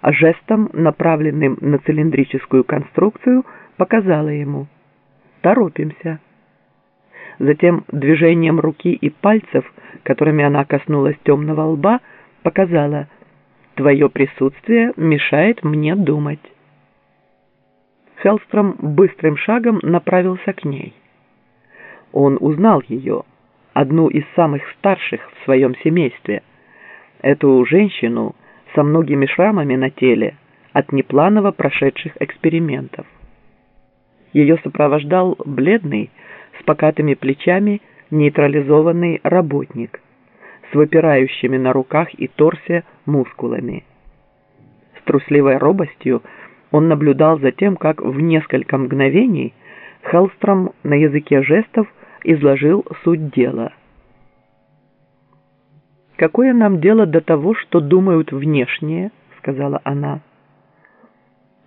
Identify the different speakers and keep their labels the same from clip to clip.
Speaker 1: а жестом, направленным на цилиндрическую конструкцию, показала ему «Торопимся». Затем движением руки и пальцев, которыми она коснулась темного лба, показала «Твое присутствие мешает мне думать». Хеллстром быстрым шагом направился к ней. Он узнал ее, одну из самых старших в своем семействе. Эту женщину со многими шрамами на теле от непланово прошедших экспериментов. Ее сопровождал бледный, с покатыми плечами, нейтрализованный работник с выпирающими на руках и торсе мускулами. С трусливой робостью он наблюдал за тем, как в несколько мгновений Хеллстром на языке жестов изложил суть дела. «Какое нам дело до того, что думают внешние?» — сказала она.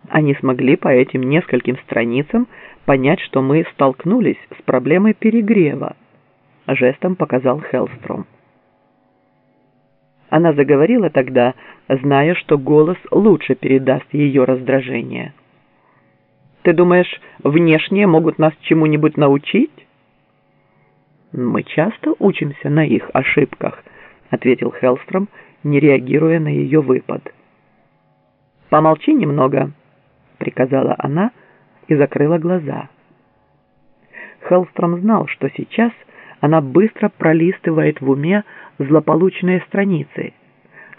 Speaker 1: Они смогли по этим нескольким страницам понять, что мы столкнулись с проблемой перегрева. Жестом показал Хеллстром. Она заговорила тогда, зная, что голос лучше передаст ее раздражение. «Ты думаешь, внешние могут нас чему-нибудь научить?» «Мы часто учимся на их ошибках», — ответил Хеллстром, не реагируя на ее выпад. «Помолчи немного», — приказала она и закрыла глаза. Хеллстром знал, что сейчас она быстро пролистывает в уме злополучные страницы,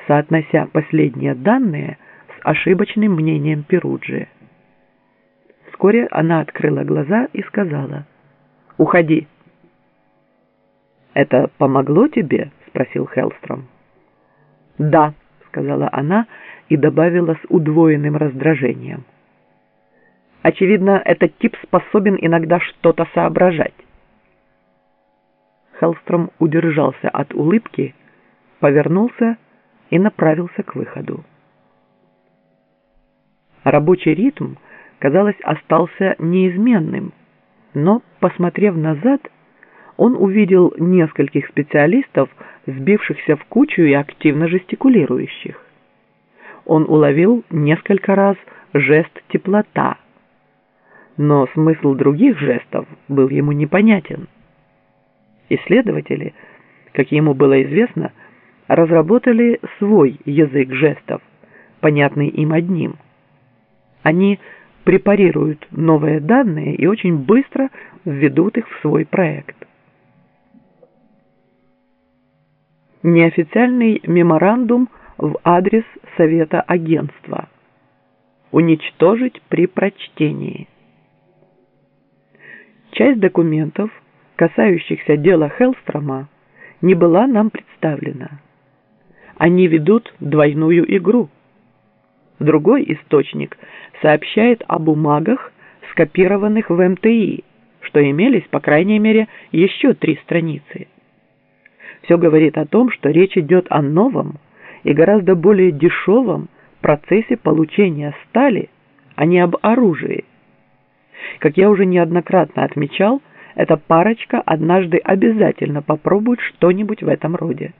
Speaker 1: соотнося последние данные с ошибочным мнением Перуджи. Вскоре она открыла глаза и сказала «Уходи». «Это помогло тебе?» — спросил Хеллстром. «Да», — сказала она и добавила с удвоенным раздражением. «Очевидно, этот тип способен иногда что-то соображать». Хеллстром удержался от улыбки, повернулся и направился к выходу. Рабочий ритм, казалось, остался неизменным, но, посмотрев назад, он увидел нескольких специалистов, сбившихся в кучу и активно жестикулирующих. Он уловил несколько раз жест «теплота», но смысл других жестов был ему непонятен. Исследователи, как ему было известно, разработали свой язык жестов, понятный им одним. Они препарируют новые данные и очень быстро введут их в свой проект. Неофициальный меморандум в адрес Совета агентства. Уничтожить при прочтении. Часть документов, касающихся дела Хеллстрома, не была нам представлена. Они ведут двойную игру. Другой источник сообщает о бумагах, скопированных в МТИ, что имелись, по крайней мере, еще три страницы. Все говорит о том, что речь идет о новом и гораздо более дешевом процессе получения стали, а не об оружии. Как я уже неоднократно отмечал, эта парочка однажды обязательно попробует что-нибудь в этом роде.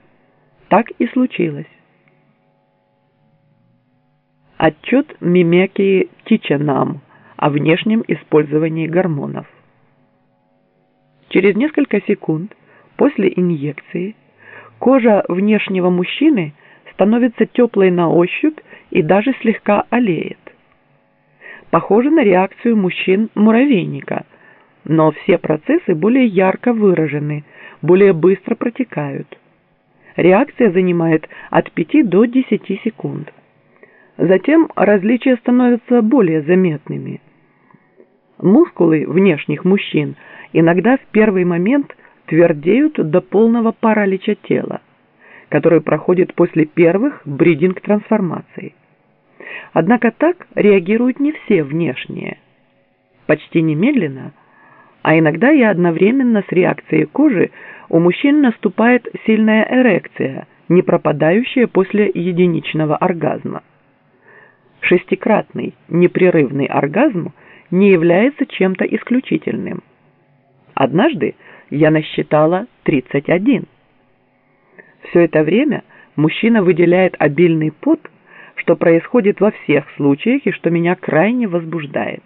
Speaker 1: Так и случилось. Отчет Мимеки Тичанам о внешнем использовании гормонов. Через несколько секунд После инъекции кожа внешнего мужчины становится теплой на ощупь и даже слегка олеет. Похоже на реакцию мужчин-муравейника, но все процессы более ярко выражены, более быстро протекают. Реакция занимает от 5 до 10 секунд. Затем различия становятся более заметными. Мускулы внешних мужчин иногда в первый момент – твердеют до полного паралича тела, который проходит после первых бридинг-трансформаций. Однако так реагируют не все внешние. Почти немедленно, а иногда и одновременно с реакцией кожи у мужчин наступает сильная эрекция, не пропадающая после единичного оргазма. Шестикратный непрерывный оргазм не является чем-то исключительным. Однажды я насчитала 31. Все это время мужчина выделяет обильный пот, что происходит во всех случаях и что меня крайне возбуждает.